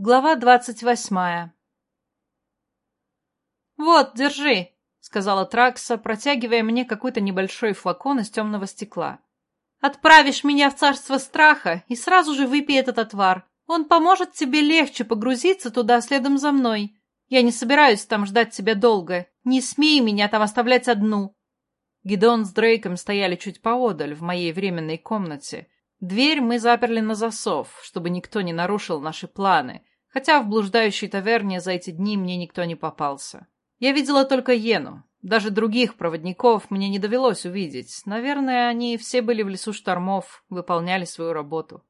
Глава двадцать восьмая «Вот, держи», — сказала Тракса, протягивая мне какой-то небольшой флакон из темного стекла. «Отправишь меня в царство страха и сразу же выпей этот отвар. Он поможет тебе легче погрузиться туда следом за мной. Я не собираюсь там ждать тебя долго. Не смей меня там оставлять одну». Гидон с Дрейком стояли чуть поодаль, в моей временной комнате. Дверь мы заперли на засов, чтобы никто не нарушил наши планы, хотя в блуждающей таверне за эти дни мне никто не попался. Я видела только Йену. Даже других проводников мне не довелось увидеть. Наверное, они все были в лесу штормов, выполняли свою работу.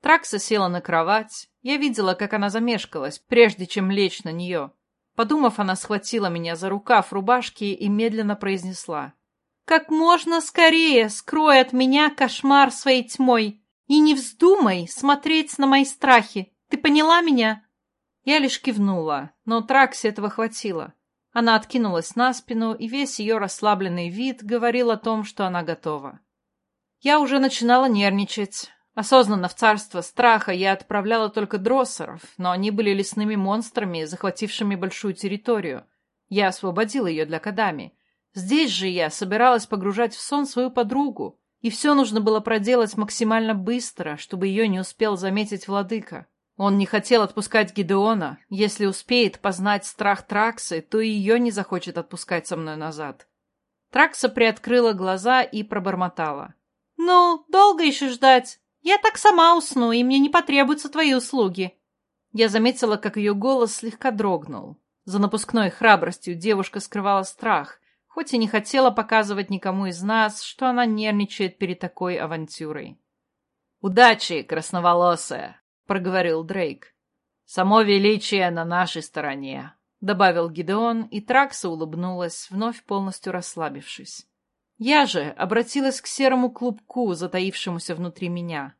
Тракса села на кровать. Я видела, как она замешкалась, прежде чем лечь на нее. Подумав, она схватила меня за рукав рубашки и медленно произнесла. «Как можно скорее скрой от меня кошмар своей тьмой и не вздумай смотреть на мои страхи. Ты поняла меня?» Я лишь кивнула, но Траксе этого хватило. Она откинулась на спину, и весь ее расслабленный вид говорил о том, что она готова. Я уже начинала нервничать. Осознанно в царство страха я отправляла только дроссеров, но они были лесными монстрами, захватившими большую территорию. Я освободила ее для Кадами. Здесь же я собиралась погружать в сон свою подругу, и все нужно было проделать максимально быстро, чтобы ее не успел заметить владыка. Он не хотел отпускать Гидеона. Если успеет познать страх Траксы, то ее не захочет отпускать со мной назад. Тракса приоткрыла глаза и пробормотала. «Ну, долго еще ждать? Я так сама усну, и мне не потребуются твои услуги». Я заметила, как ее голос слегка дрогнул. За напускной храбростью девушка скрывала страх, хоть и не хотела показывать никому из нас, что она нервничает перед такой авантюрой. «Удачи, красноволосая!» — проговорил Дрейк. «Само величие на нашей стороне», — добавил Гидеон, и Тракса улыбнулась, вновь полностью расслабившись. Я же обратилась к серому клубку, затаившемуся внутри меня.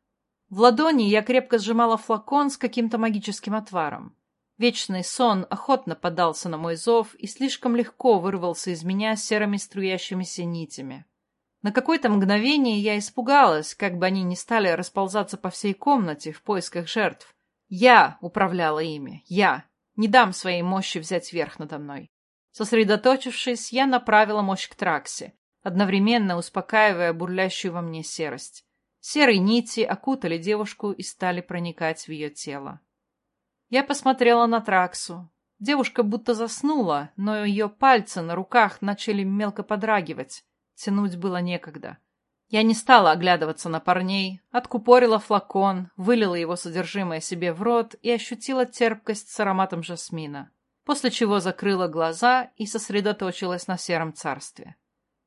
В ладони я крепко сжимала флакон с каким-то магическим отваром. Вечный сон охотно поддался на мой зов и слишком легко вырвался из меня серыми струящимися нитями. На какое-то мгновение я испугалась, как бы они ни стали расползаться по всей комнате в поисках жертв. Я управляла ими, я. Не дам своей мощи взять верх надо мной. Сосредоточившись, я направила мощь к Траксе, одновременно успокаивая бурлящую во мне серость. Серые нити окутали девушку и стали проникать в ее тело. Я посмотрела на Траксу. Девушка будто заснула, но ее пальцы на руках начали мелко подрагивать. Тянуть было некогда. Я не стала оглядываться на парней, откупорила флакон, вылила его содержимое себе в рот и ощутила терпкость с ароматом жасмина, после чего закрыла глаза и сосредоточилась на сером царстве.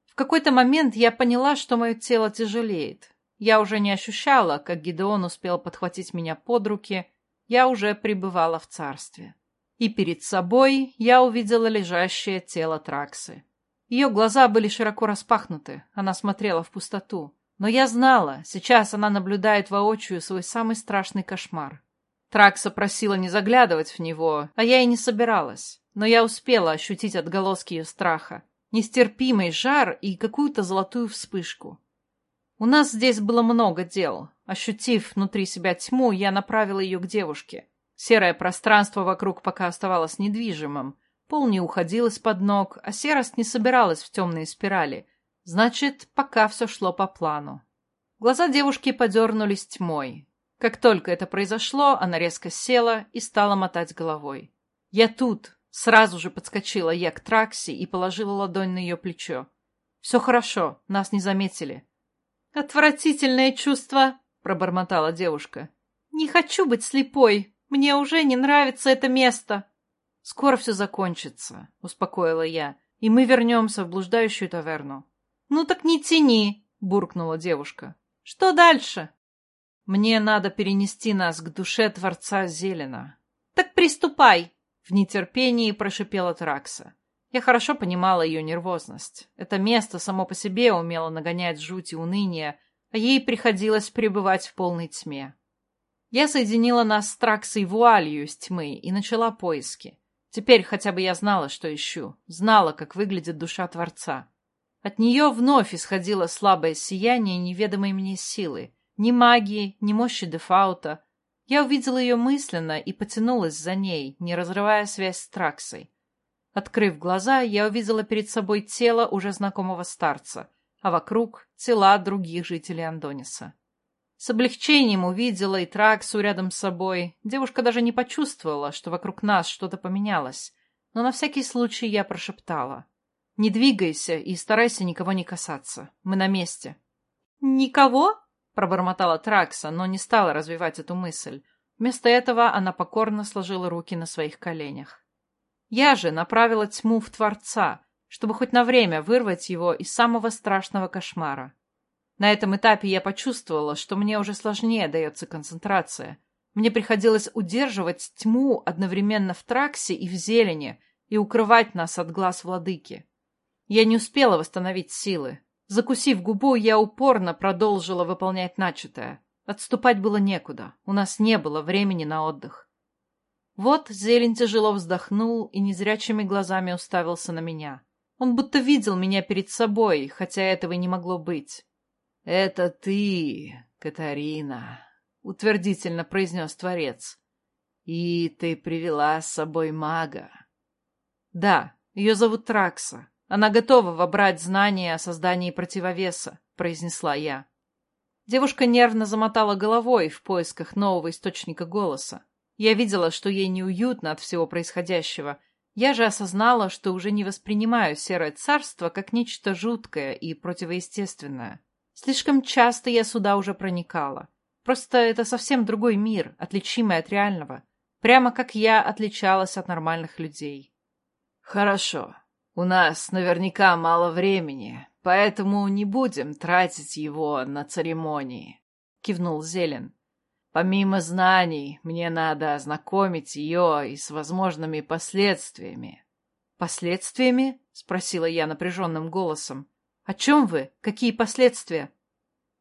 В какой-то момент я поняла, что мое тело тяжелеет. Я уже не ощущала, как Гидеон успел подхватить меня под руки, я уже пребывала в царстве. И перед собой я увидела лежащее тело Траксы. Ее глаза были широко распахнуты, она смотрела в пустоту. Но я знала, сейчас она наблюдает воочию свой самый страшный кошмар. Тракса просила не заглядывать в него, а я и не собиралась. Но я успела ощутить отголоски ее страха, нестерпимый жар и какую-то золотую вспышку. У нас здесь было много дел. Ощутив внутри себя тьму, я направила ее к девушке. Серое пространство вокруг пока оставалось недвижимым, Пол не уходил из-под ног, а серость не собиралась в темные спирали. Значит, пока все шло по плану. Глаза девушки подернулись тьмой. Как только это произошло, она резко села и стала мотать головой. «Я тут!» Сразу же подскочила я к Тракси и положила ладонь на ее плечо. «Все хорошо, нас не заметили». «Отвратительное чувство!» — пробормотала девушка. «Не хочу быть слепой. Мне уже не нравится это место». «Скоро все закончится», — успокоила я, — «и мы вернемся в блуждающую таверну». «Ну так не тяни», — буркнула девушка. «Что дальше?» «Мне надо перенести нас к душе Творца Зелена». «Так приступай!» — в нетерпении прошипела Тракса. Я хорошо понимала ее нервозность. Это место само по себе умело нагонять жуть и уныние, а ей приходилось пребывать в полной тьме. Я соединила нас с Траксой вуалью из тьмы и начала поиски. Теперь хотя бы я знала, что ищу, знала, как выглядит душа Творца. От нее вновь исходило слабое сияние неведомой мне силы. Ни магии, ни мощи Дефаута. Я увидела ее мысленно и потянулась за ней, не разрывая связь с Траксой. Открыв глаза, я увидела перед собой тело уже знакомого старца, а вокруг — тела других жителей Андониса. С облегчением увидела и Траксу рядом с собой. Девушка даже не почувствовала, что вокруг нас что-то поменялось, но на всякий случай я прошептала. «Не двигайся и старайся никого не касаться. Мы на месте». «Никого?» — пробормотала Тракса, но не стала развивать эту мысль. Вместо этого она покорно сложила руки на своих коленях. Я же направила тьму в Творца, чтобы хоть на время вырвать его из самого страшного кошмара. На этом этапе я почувствовала, что мне уже сложнее дается концентрация. Мне приходилось удерживать тьму одновременно в Траксе и в зелени и укрывать нас от глаз владыки. Я не успела восстановить силы. Закусив губу, я упорно продолжила выполнять начатое. Отступать было некуда, у нас не было времени на отдых. Вот зелень тяжело вздохнул и незрячими глазами уставился на меня. Он будто видел меня перед собой, хотя этого и не могло быть. — Это ты, Катарина, — утвердительно произнес Творец. — И ты привела с собой мага. — Да, ее зовут Тракса. Она готова вобрать знания о создании противовеса, — произнесла я. Девушка нервно замотала головой в поисках нового источника голоса. Я видела, что ей неуютно от всего происходящего. Я же осознала, что уже не воспринимаю Серое Царство как нечто жуткое и противоестественное. Слишком часто я сюда уже проникала. Просто это совсем другой мир, отличимый от реального. Прямо как я отличалась от нормальных людей. «Хорошо. У нас наверняка мало времени, поэтому не будем тратить его на церемонии», — кивнул Зелен. Помимо знаний, мне надо ознакомить ее и с возможными последствиями. «Последствиями?» — спросила я напряженным голосом. «О чем вы? Какие последствия?»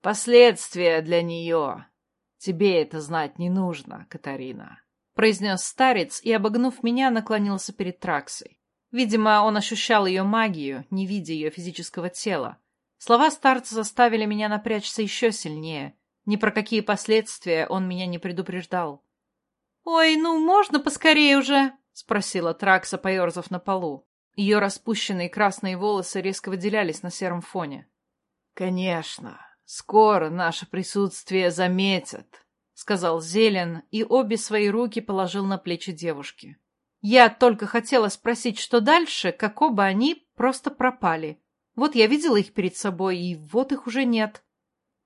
«Последствия для нее. Тебе это знать не нужно, Катарина», — произнес старец и, обогнув меня, наклонился перед Траксой. Видимо, он ощущал ее магию, не видя ее физического тела. Слова старца заставили меня напрячься еще сильнее — ни про какие последствия он меня не предупреждал. «Ой, ну можно поскорее уже?» — спросила Тракса, поерзав на полу. Ее распущенные красные волосы резко выделялись на сером фоне. «Конечно, скоро наше присутствие заметят», — сказал Зелен, и обе свои руки положил на плечи девушки. Я только хотела спросить, что дальше, как оба они просто пропали. Вот я видела их перед собой, и вот их уже нет.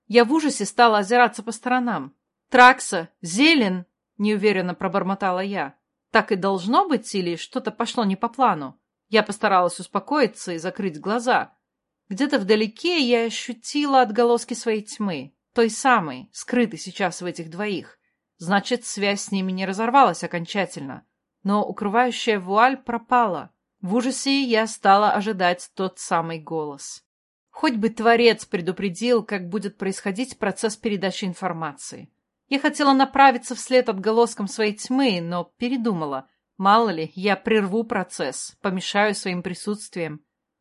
Я в ужасе стала озираться по сторонам. «Тракса! Зелен!» — неуверенно пробормотала я. «Так и должно быть или что-то пошло не по плану?» Я постаралась успокоиться и закрыть глаза. Где-то вдалеке я ощутила отголоски своей тьмы, той самой, скрытой сейчас в этих двоих. Значит, связь с ними не разорвалась окончательно. Но укрывающая вуаль пропала. В ужасе я стала ожидать тот самый голос. Хоть бы Творец предупредил, как будет происходить процесс передачи информации. Я хотела направиться вслед отголоскам своей тьмы, но передумала. Мало ли, я прерву процесс, помешаю своим присутствием.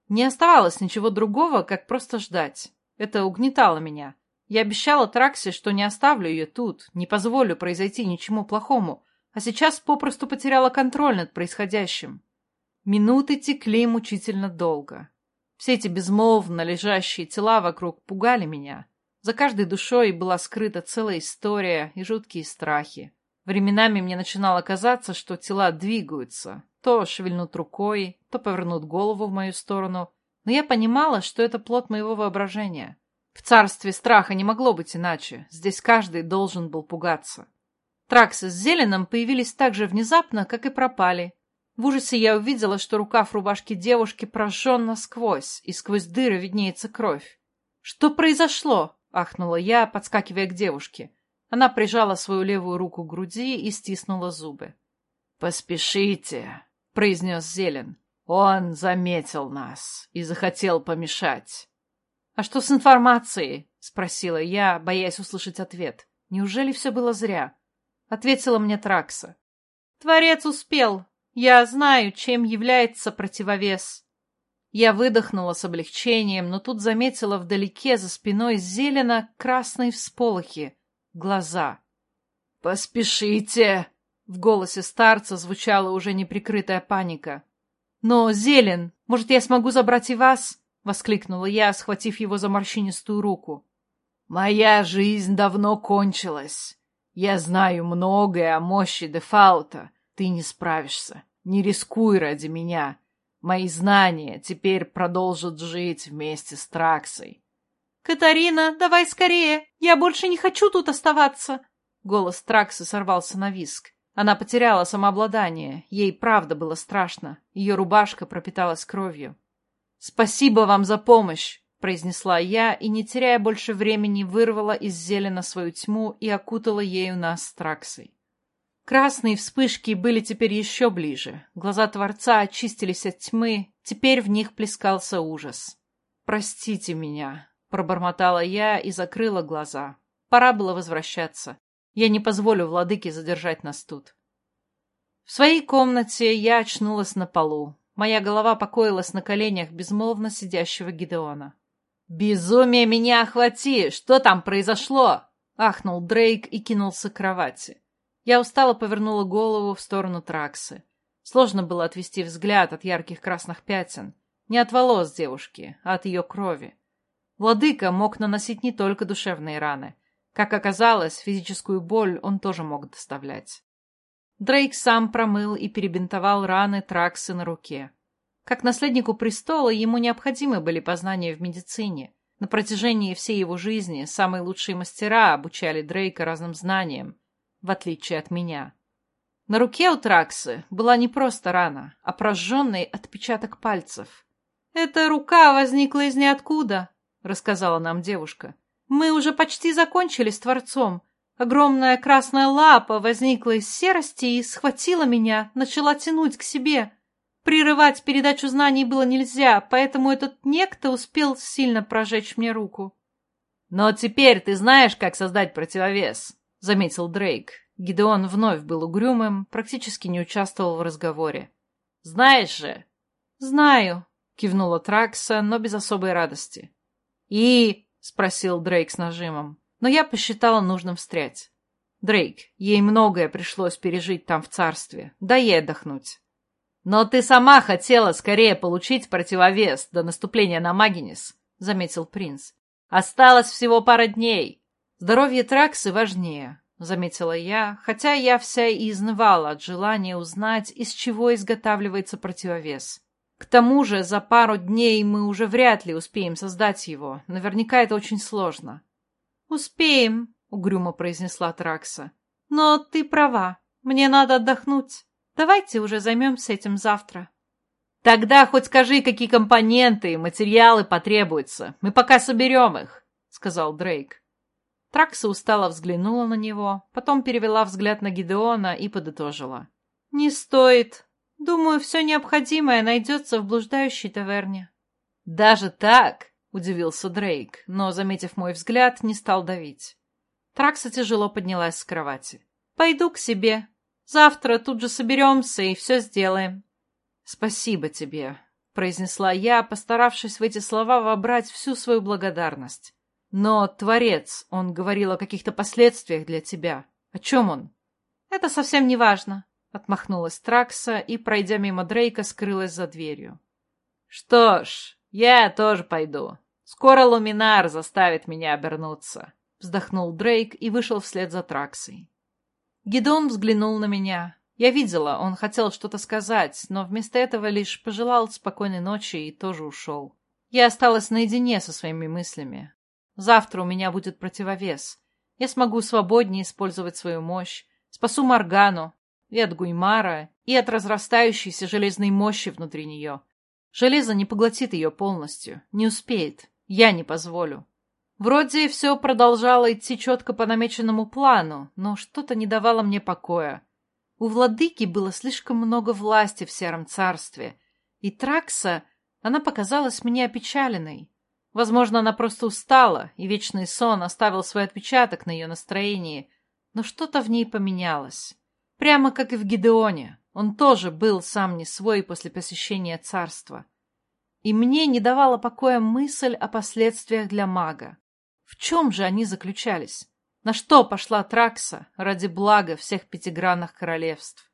Не оставалось ничего другого, как просто ждать. Это угнетало меня. Я обещала Траксе, что не оставлю ее тут, не позволю произойти ничему плохому, а сейчас попросту потеряла контроль над происходящим. Минуты текли мучительно долго. Все эти безмолвно лежащие тела вокруг пугали меня. За каждой душой была скрыта целая история и жуткие страхи. Временами мне начинало казаться, что тела двигаются. То шевельнут рукой, то повернут голову в мою сторону. Но я понимала, что это плод моего воображения. В царстве страха не могло быть иначе. Здесь каждый должен был пугаться. Траксы с Зеленом появились так же внезапно, как и пропали, в ужасе я увидела, что рукав рубашки девушки прожжен насквозь, и сквозь дыры виднеется кровь. «Что произошло?» — ахнула я, подскакивая к девушке. Она прижала свою левую руку к груди и стиснула зубы. «Поспешите», — произнес Зелен. «Он заметил нас и захотел помешать». «А что с информацией?» — спросила я, боясь услышать ответ. «Неужели все было зря?» Ответила мне Тракса. «Творец успел. Я знаю, чем является противовес. Я выдохнула с облегчением, но тут заметила вдалеке за спиной зелено красные всполохи. Глаза. «Поспешите!» В голосе старца звучала уже неприкрытая паника. «Но, Зелен, может, я смогу забрать и вас?» — воскликнула я, схватив его за морщинистую руку. «Моя жизнь давно кончилась. Я знаю многое о мощи Дефаута. Ты не справишься. Не рискуй ради меня. Мои знания теперь продолжат жить вместе с Траксой». «Катарина, давай скорее! Я больше не хочу тут оставаться!» Голос Траксы сорвался на виск. Она потеряла самообладание. Ей правда было страшно. Ее рубашка пропиталась кровью. «Спасибо вам за помощь!» — произнесла я и, не теряя больше времени, вырвала из зелена свою тьму и окутала ею нас с Траксой. Красные вспышки были теперь еще ближе. Глаза Творца очистились от тьмы, теперь в них плескался ужас. «Простите меня», — пробормотала я и закрыла глаза. Пора было возвращаться. Я не позволю владыке задержать нас тут. В своей комнате я очнулась на полу. Моя голова покоилась на коленях безмолвно сидящего Гидеона. «Безумие меня охвати! Что там произошло?» — ахнул Дрейк и кинулся к кровати. Я устало повернула голову в сторону Траксы. Сложно было отвести взгляд от ярких красных пятен. Не от волос девушки, а от ее крови. Владыка мог наносить не только душевные раны — как оказалось, физическую боль он тоже мог доставлять. Дрейк сам промыл и перебинтовал раны Траксы на руке. Как наследнику престола ему необходимы были познания в медицине. На протяжении всей его жизни самые лучшие мастера обучали Дрейка разным знаниям, в отличие от меня. На руке у Траксы была не просто рана, а прожженный отпечаток пальцев. «Эта рука возникла из ниоткуда», — рассказала нам девушка. Мы уже почти закончили с Творцом. Огромная красная лапа возникла из серости и схватила меня, начала тянуть к себе. Прерывать передачу знаний было нельзя, поэтому этот некто успел сильно прожечь мне руку. «Но теперь ты знаешь, как создать противовес», — заметил Дрейк. Гидеон вновь был угрюмым, практически не участвовал в разговоре. «Знаешь же?» «Знаю», — кивнула Тракса, но без особой радости. «И?» — спросил Дрейк с нажимом. Но я посчитала нужным встрять. «Дрейк, ей многое пришлось пережить там в царстве. Дай ей отдохнуть». «Но ты сама хотела скорее получить противовес до наступления на Магинис», — заметил принц. «Осталось всего пара дней». «Здоровье Траксы важнее», — заметила я, хотя я вся и изнывала от желания узнать, из чего изготавливается противовес. К тому же за пару дней мы уже вряд ли успеем создать его. Наверняка это очень сложно. «Успеем», — угрюмо произнесла Тракса. «Но ты права. Мне надо отдохнуть. Давайте уже займемся этим завтра». «Тогда хоть скажи, какие компоненты и материалы потребуются. Мы пока соберем их», — сказал Дрейк. Тракса устало взглянула на него, потом перевела взгляд на Гидеона и подытожила. «Не стоит. Думаю, все необходимое найдется в блуждающей таверне. Даже так? Удивился Дрейк, но, заметив мой взгляд, не стал давить. Тракса тяжело поднялась с кровати. Пойду к себе. Завтра тут же соберемся и все сделаем. Спасибо тебе, произнесла я, постаравшись в эти слова вобрать всю свою благодарность. Но, Творец, он говорил о каких-то последствиях для тебя. О чем он? Это совсем не важно. Отмахнулась Тракса и, пройдя мимо Дрейка, скрылась за дверью. «Что ж, я тоже пойду. Скоро Луминар заставит меня обернуться», — вздохнул Дрейк и вышел вслед за Траксой. Гидон взглянул на меня. Я видела, он хотел что-то сказать, но вместо этого лишь пожелал спокойной ночи и тоже ушел. Я осталась наедине со своими мыслями. Завтра у меня будет противовес. Я смогу свободнее использовать свою мощь, спасу Моргану, и от Гуймара, и от разрастающейся железной мощи внутри нее. Железо не поглотит ее полностью, не успеет, я не позволю. Вроде все продолжало идти четко по намеченному плану, но что-то не давало мне покоя. У владыки было слишком много власти в Сером Царстве, и Тракса, она показалась мне опечаленной. Возможно, она просто устала, и вечный сон оставил свой отпечаток на ее настроении, но что-то в ней поменялось. Прямо как и в Гидеоне, он тоже был сам не свой после посещения царства. И мне не давала покоя мысль о последствиях для мага. В чем же они заключались? На что пошла Тракса ради блага всех пятигранных королевств?